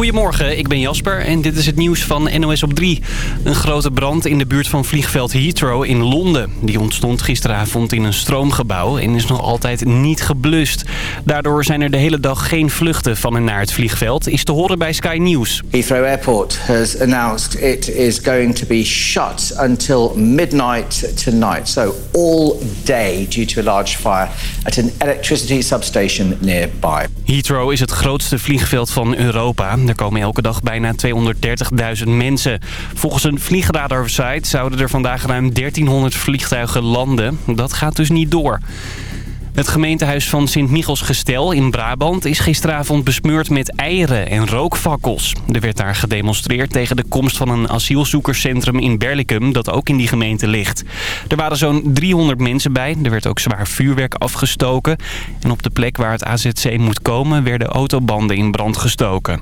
Goedemorgen, ik ben Jasper en dit is het nieuws van NOS op 3. Een grote brand in de buurt van vliegveld Heathrow in Londen. Die ontstond gisteravond in een stroomgebouw en is nog altijd niet geblust. Daardoor zijn er de hele dag geen vluchten van en naar het vliegveld. Is te horen bij Sky News. Heathrow Airport has announced it is going to be shut until midnight tonight. So all day due to a large fire at an electricity substation nearby. Heathrow is het grootste vliegveld van Europa. Er komen elke dag bijna 230.000 mensen. Volgens een vliegradar-site zouden er vandaag ruim 1300 vliegtuigen landen. Dat gaat dus niet door. Het gemeentehuis van Sint-Michels-Gestel in Brabant is gisteravond besmeurd met eieren en rookfakkels. Er werd daar gedemonstreerd tegen de komst van een asielzoekerscentrum in Berlicum dat ook in die gemeente ligt. Er waren zo'n 300 mensen bij, er werd ook zwaar vuurwerk afgestoken. En op de plek waar het AZC moet komen werden autobanden in brand gestoken.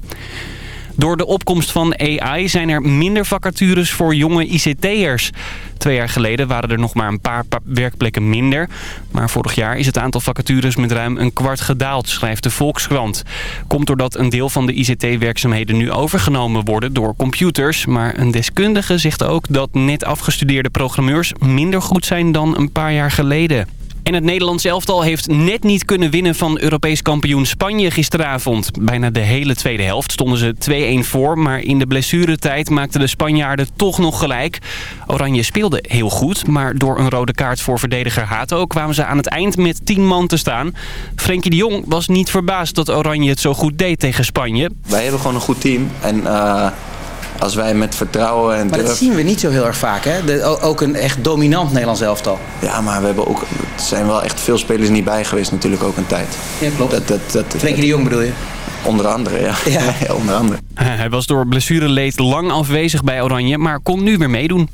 Door de opkomst van AI zijn er minder vacatures voor jonge ICT'ers. Twee jaar geleden waren er nog maar een paar werkplekken minder. Maar vorig jaar is het aantal vacatures met ruim een kwart gedaald, schrijft de Volkskrant. Komt doordat een deel van de ICT-werkzaamheden nu overgenomen worden door computers. Maar een deskundige zegt ook dat net afgestudeerde programmeurs minder goed zijn dan een paar jaar geleden. En het Nederlands elftal heeft net niet kunnen winnen van Europees kampioen Spanje gisteravond. Bijna de hele tweede helft stonden ze 2-1 voor, maar in de blessuretijd maakten de Spanjaarden toch nog gelijk. Oranje speelde heel goed, maar door een rode kaart voor verdediger Hato kwamen ze aan het eind met 10 man te staan. Frenkie de Jong was niet verbaasd dat Oranje het zo goed deed tegen Spanje. Wij hebben gewoon een goed team en... Uh als wij met vertrouwen en Maar dat zien we niet zo heel erg vaak, hè? De, ook een echt dominant Nederlands elftal. Ja, maar we hebben ook, er zijn wel echt veel spelers niet bij geweest natuurlijk ook een tijd. Ja, klopt. Dat, dat, dat, Frenkie de Jong bedoel je? Onder andere, ja. ja. onder andere. Hij was door blessureleed lang afwezig bij Oranje, maar kon nu weer meedoen.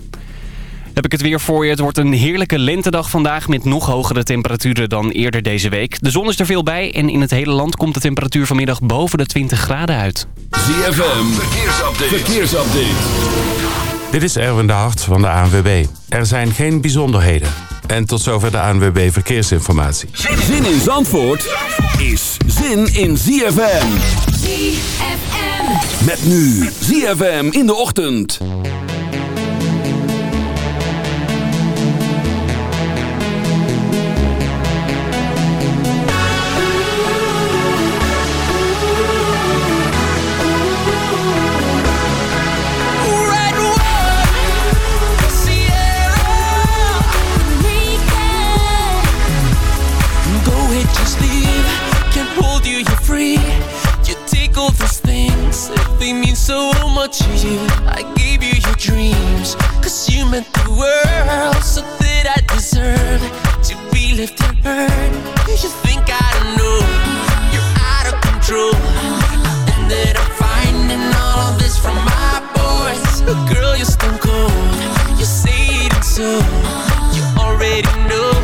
Heb ik het weer voor je. Het wordt een heerlijke lentedag vandaag met nog hogere temperaturen dan eerder deze week. De zon is er veel bij en in het hele land komt de temperatuur vanmiddag boven de 20 graden uit. ZFM, verkeersupdate. verkeersupdate. Dit is Erwin de Hart van de ANWB. Er zijn geen bijzonderheden. En tot zover de ANWB Verkeersinformatie. Zin in Zandvoort is zin in ZFM. ZFM. Met nu ZFM in de ochtend. Much to you I gave you your dreams Cause you meant the world So that I deserve To be left unheard You think I know You're out of control. I ended up finding all of this from my boys. Girl, you're stone cold You say it so. You already know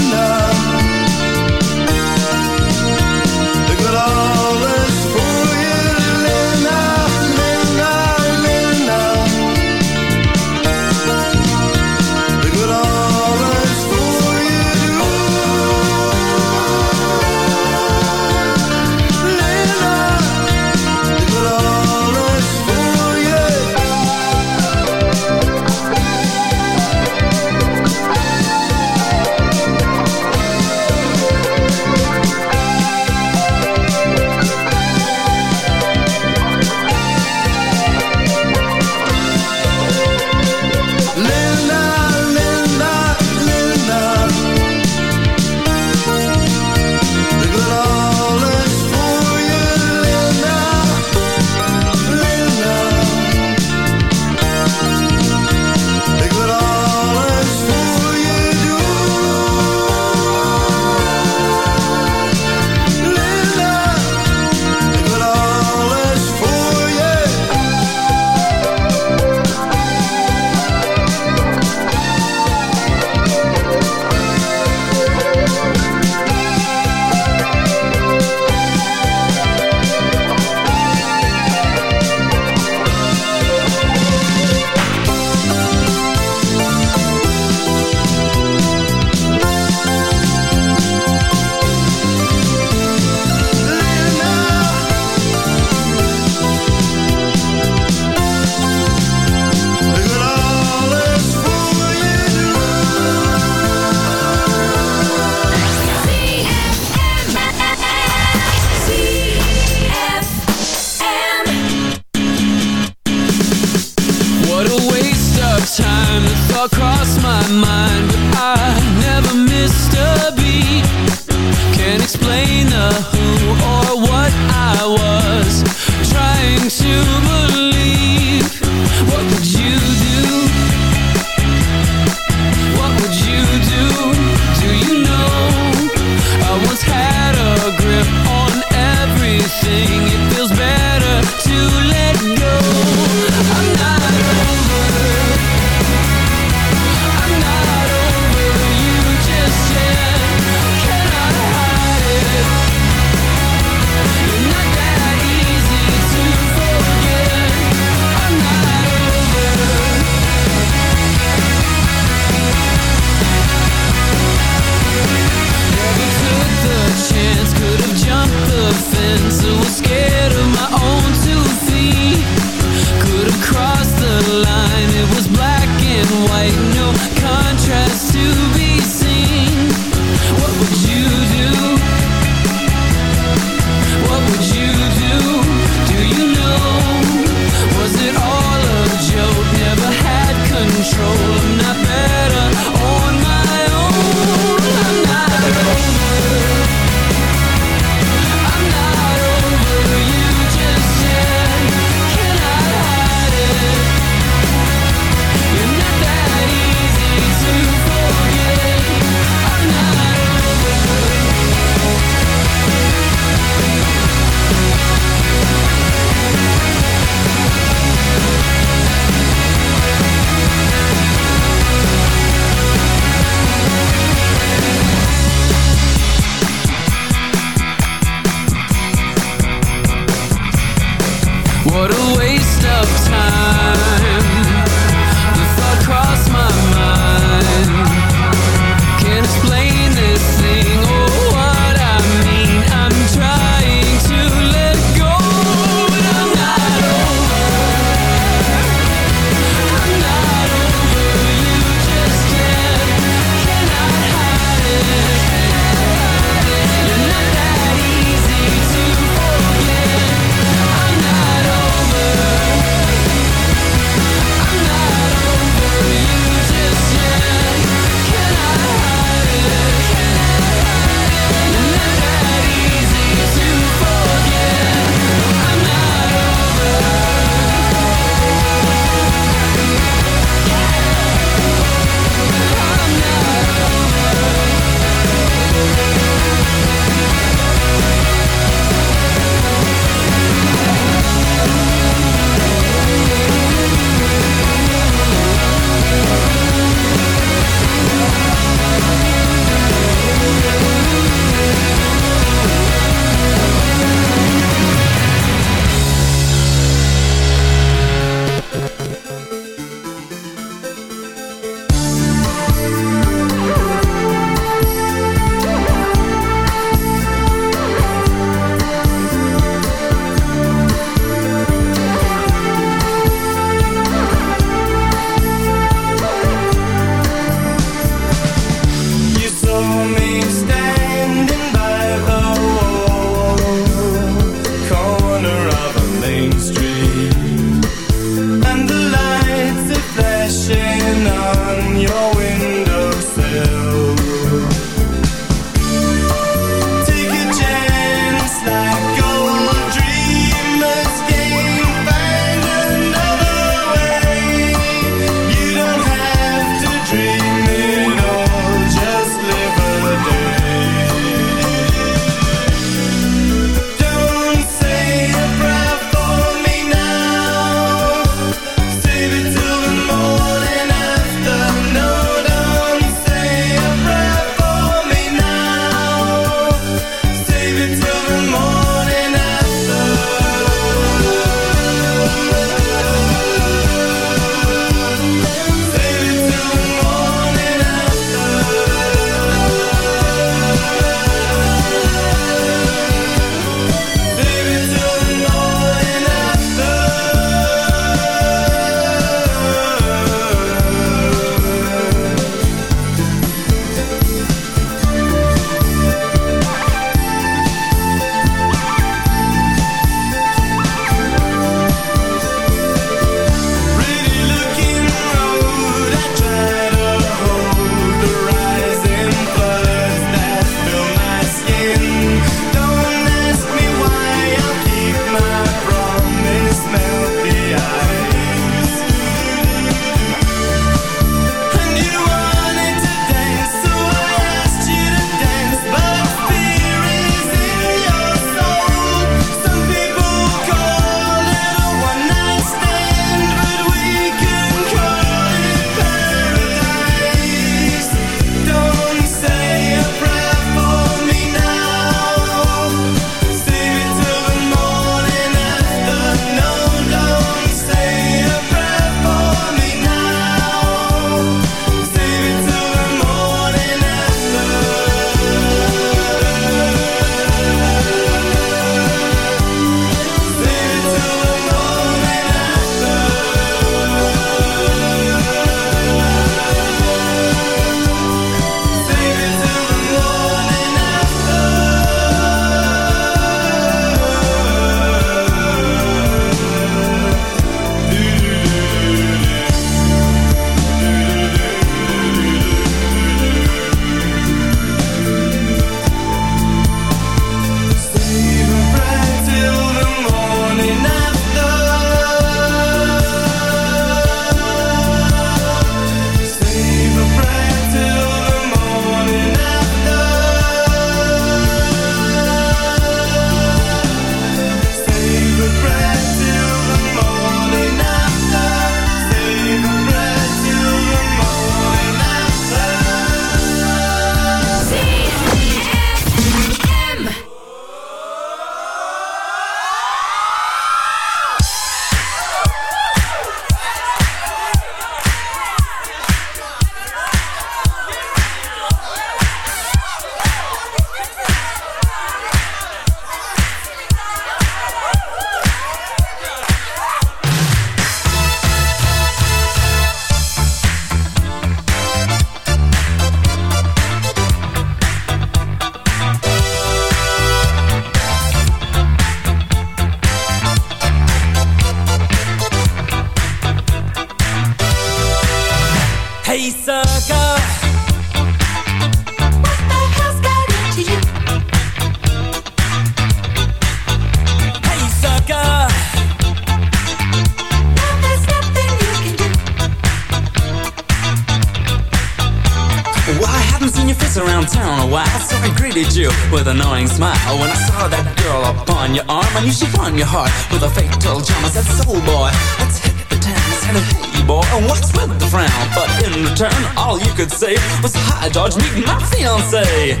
knew she'd won your heart with a fatal charm. I said, soul boy, let's hit the town. I said, hey boy, and what's with the frown? But in return, all you could say was, hi George, meet my fiance.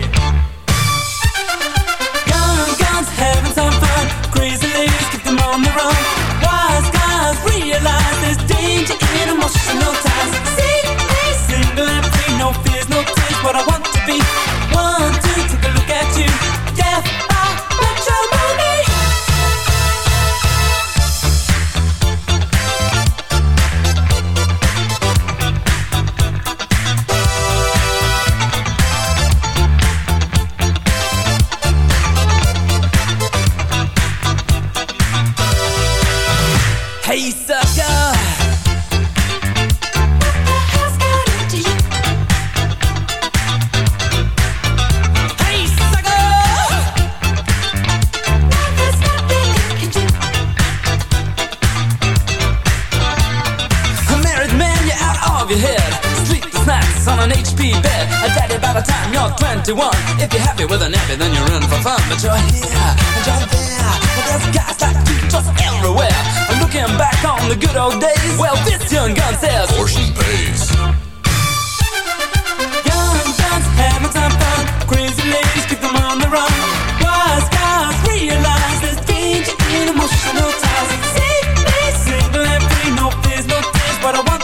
Young guns having some fun, crazy ladies keep them on the run. Wise guys realize there's danger in emotional ties. Daddy by the time you're 21. If you're happy with a nappy, then you're in for fun. But you're here and you're there. But there's guys like you just everywhere. And looking back on the good old days, well, this young gun says, Portion pays. Young guns having some fun. Crazy ladies keep them on the run. Wise guys realize there's danger in emotional ties. See me single and free, no fears, no tears, but I want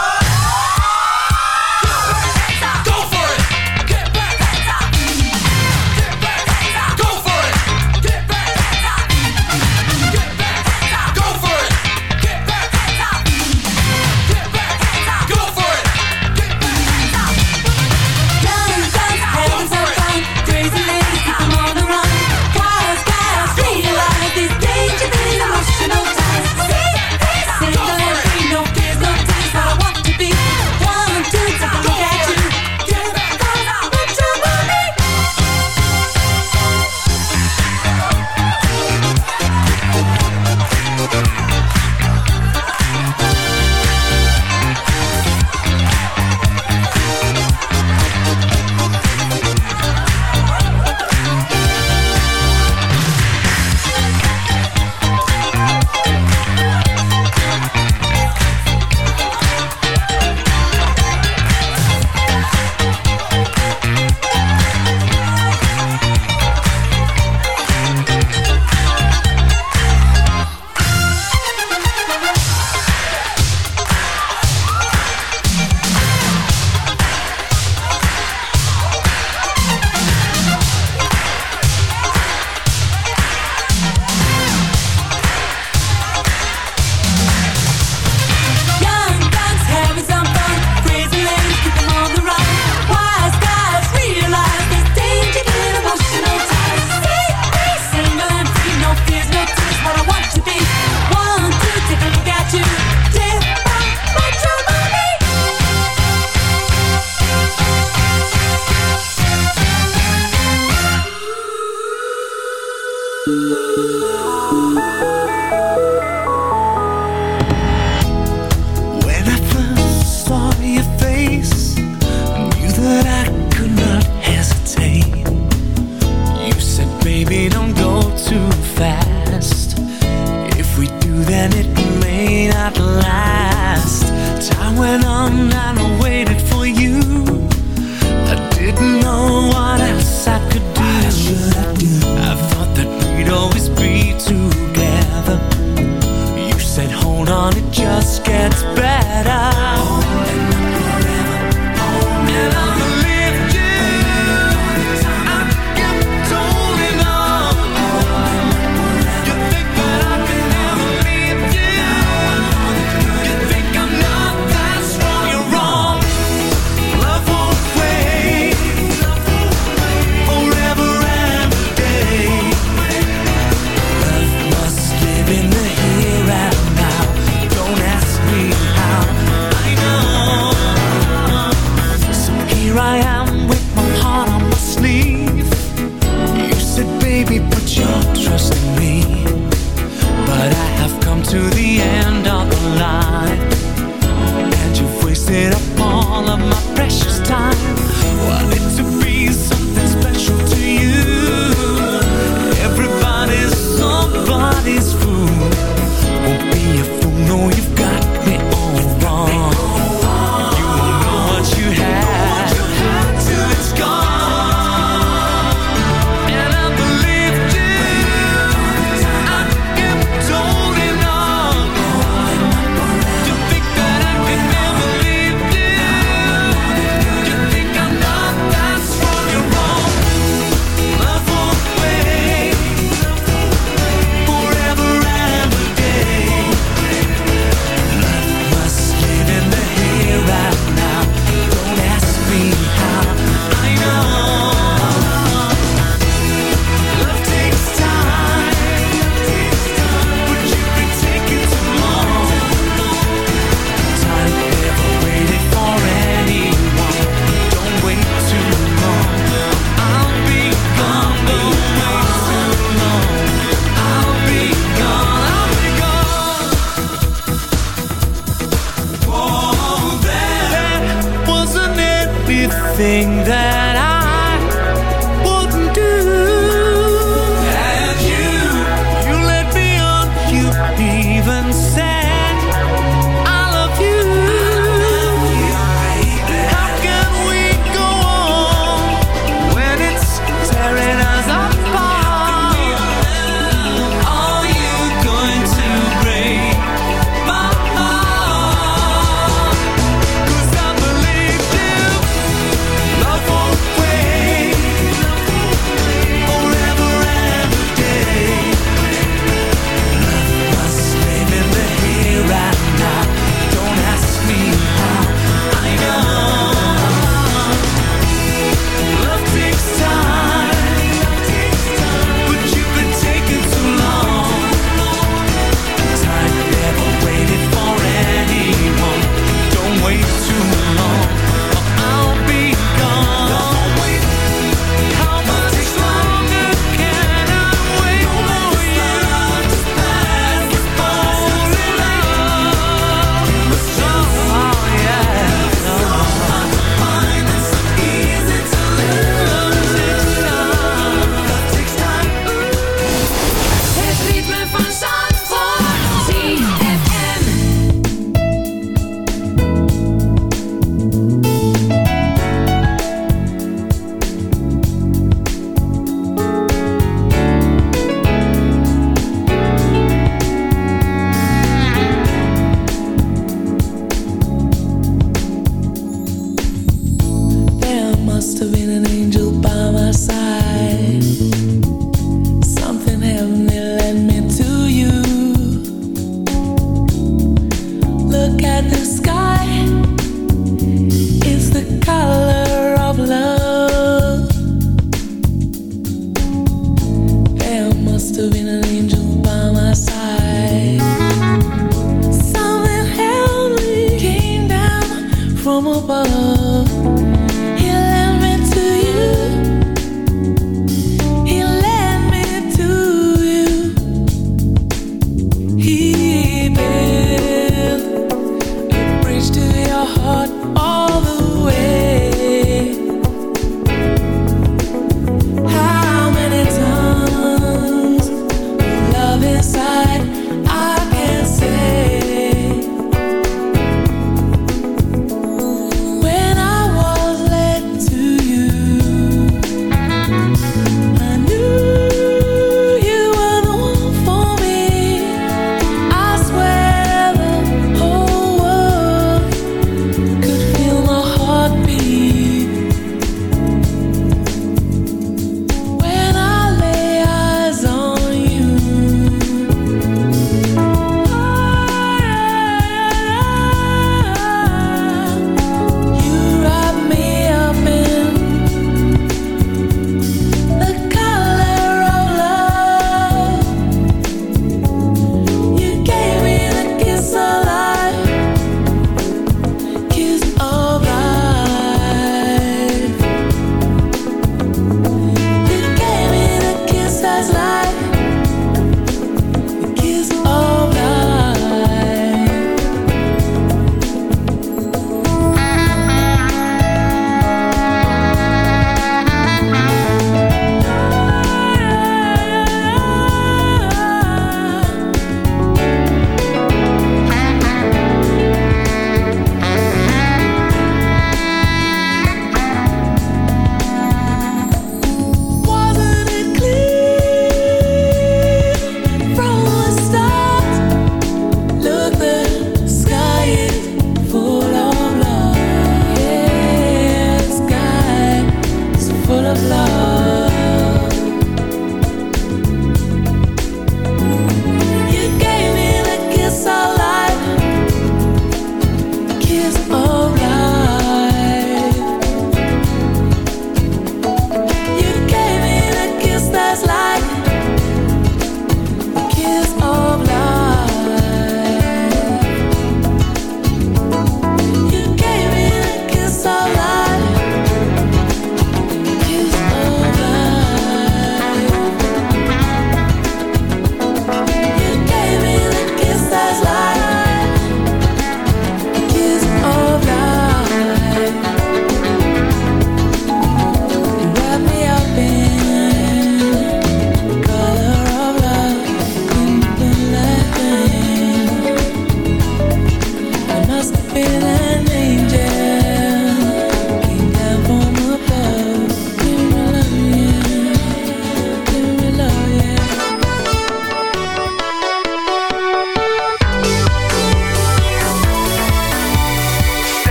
Anything that I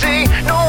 see. No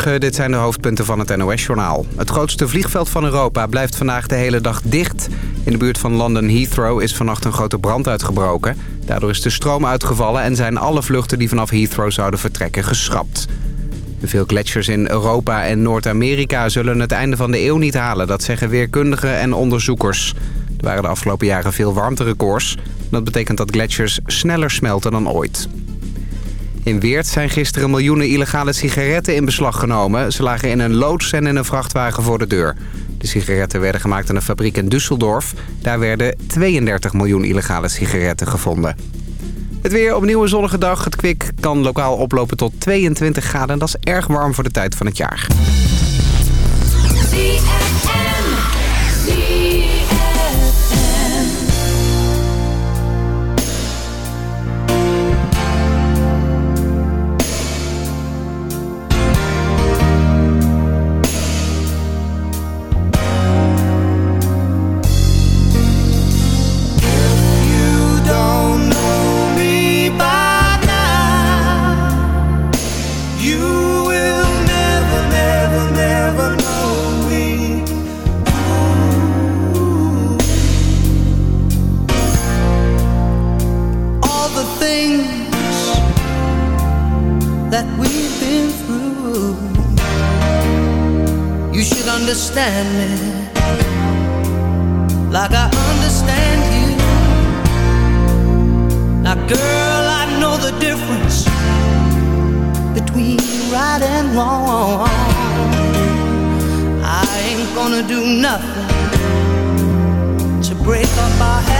Dit zijn de hoofdpunten van het NOS-journaal. Het grootste vliegveld van Europa blijft vandaag de hele dag dicht. In de buurt van London Heathrow is vannacht een grote brand uitgebroken. Daardoor is de stroom uitgevallen en zijn alle vluchten die vanaf Heathrow zouden vertrekken geschrapt. Veel gletsjers in Europa en Noord-Amerika zullen het einde van de eeuw niet halen. Dat zeggen weerkundigen en onderzoekers. Er waren de afgelopen jaren veel warmterecords. Dat betekent dat gletsjers sneller smelten dan ooit. In Weert zijn gisteren miljoenen illegale sigaretten in beslag genomen. Ze lagen in een loods en in een vrachtwagen voor de deur. De sigaretten werden gemaakt in een fabriek in Düsseldorf. Daar werden 32 miljoen illegale sigaretten gevonden. Het weer opnieuw een zonnige dag. Het kwik kan lokaal oplopen tot 22 graden. Dat is erg warm voor de tijd van het jaar. That we've been through, you should understand me like I understand you. Now, girl, I know the difference between right and wrong. I ain't gonna do nothing to break up our happy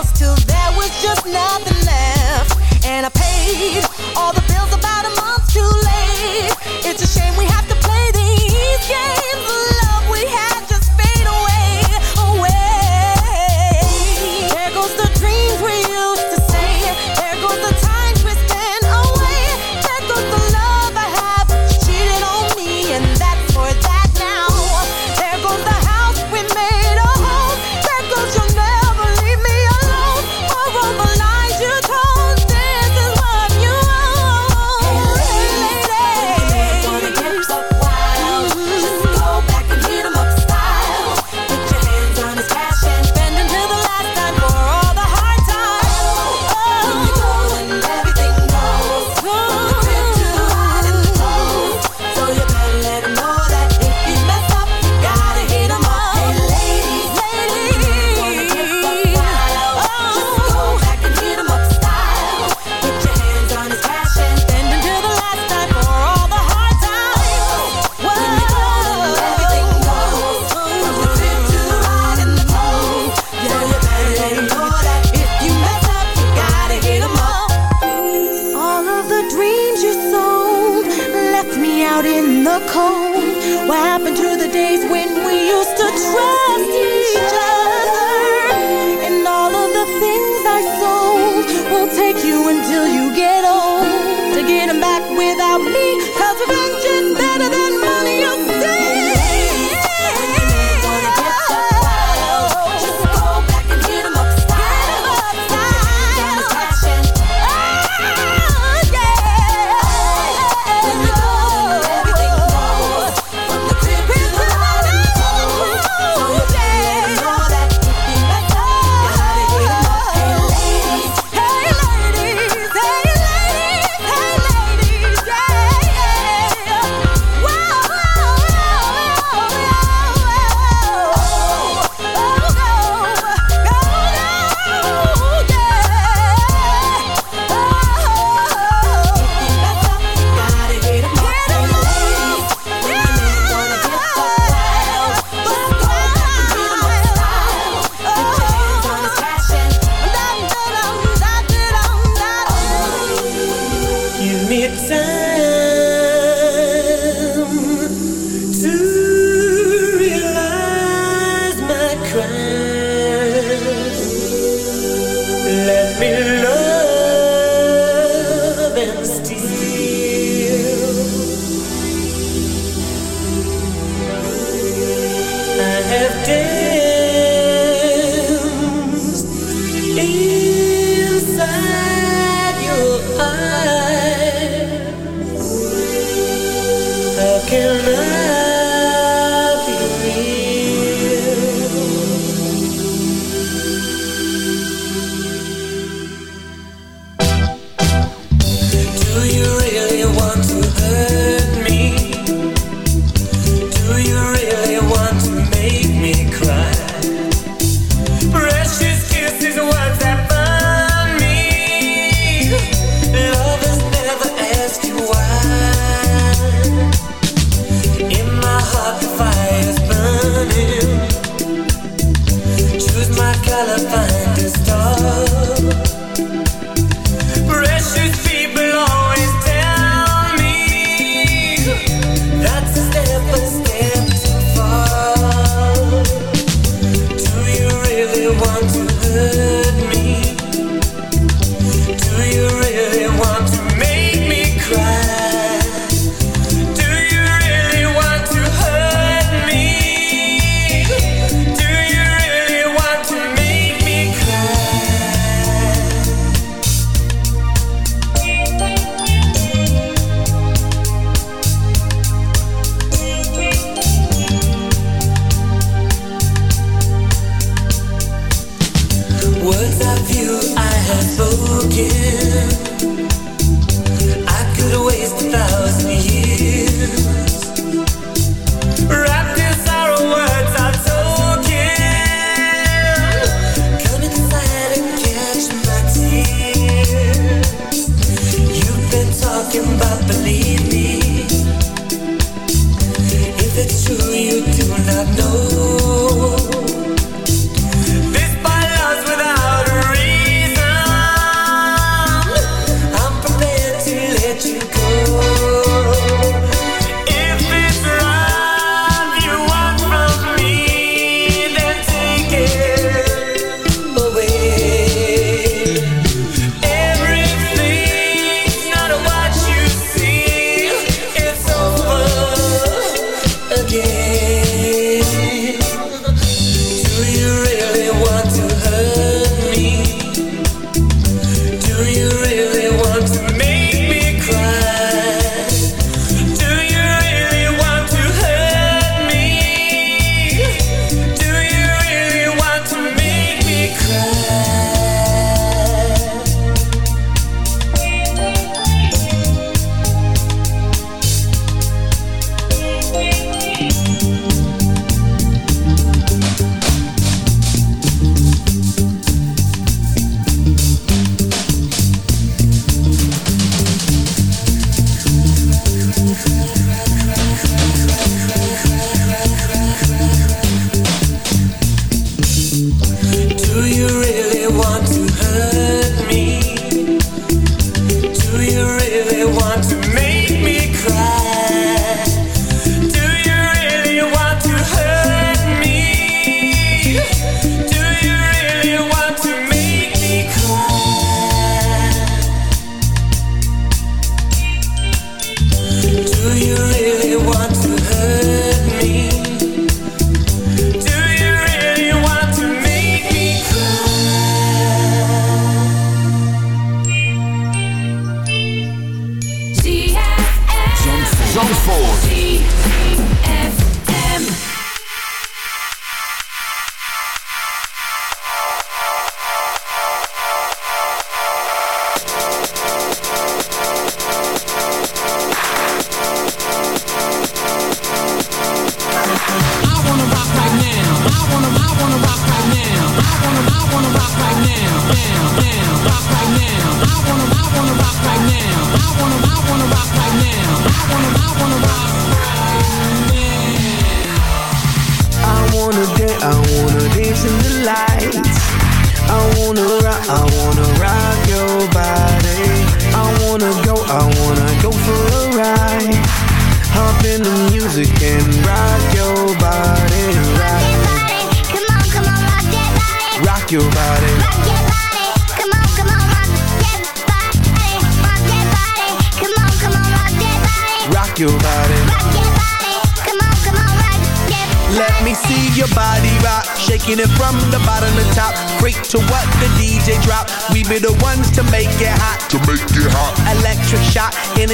else till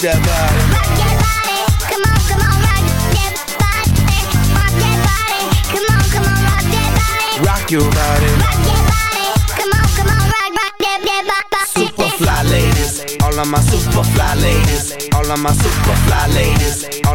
that body. Rock that body. Come on, come on, rock that body. Rock that body. Come on, come on, rock that body. Rock your body. Rock that body. Come on, come on, rock, rock that, that body. Super fly ladies, all of my super fly ladies, all of my super fly ladies,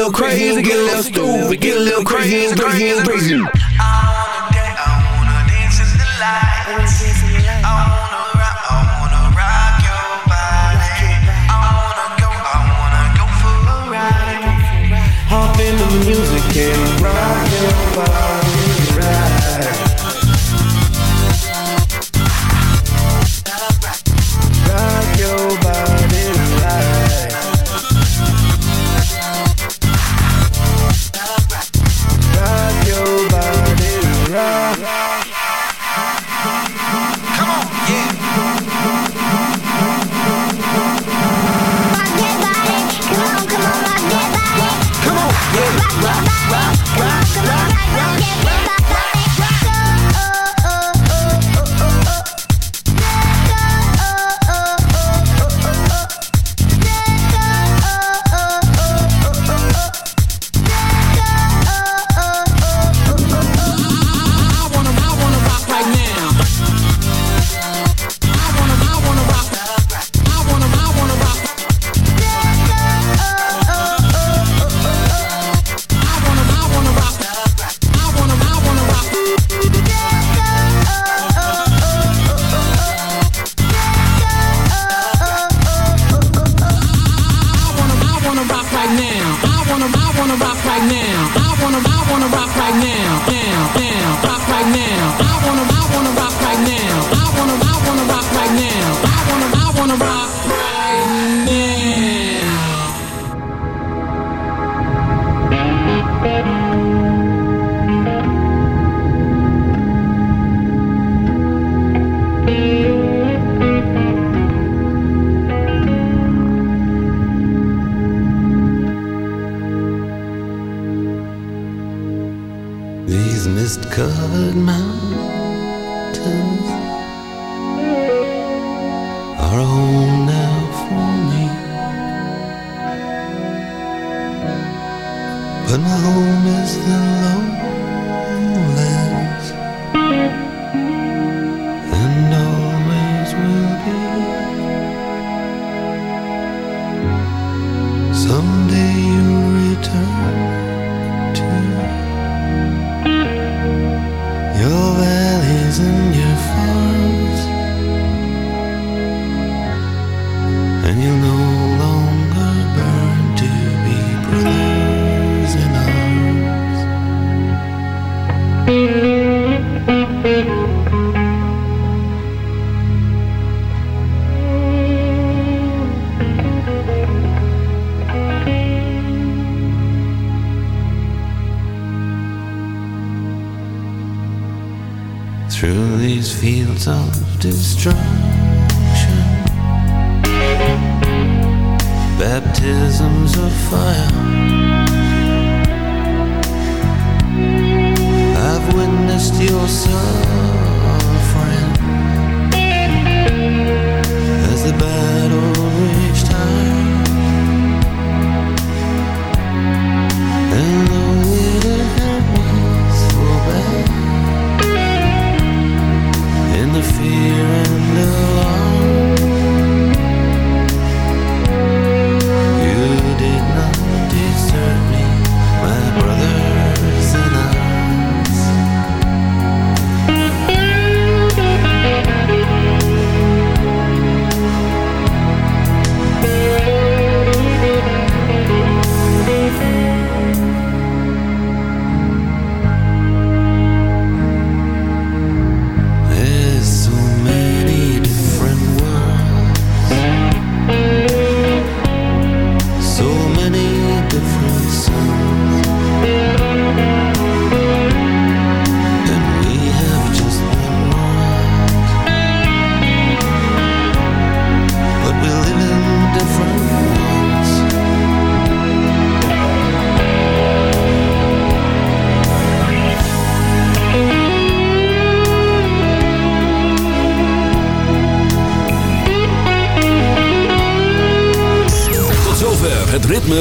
little crazy, get a little stupid, get a little crazy, crazy, crazy. Hop in the lights. I wanna. Dance, I wanna rock your body. I wanna go, I wanna go for a ride. Hop in the music and rock through these fields of destruction. Baptisms of fire. I've witnessed your sorrow.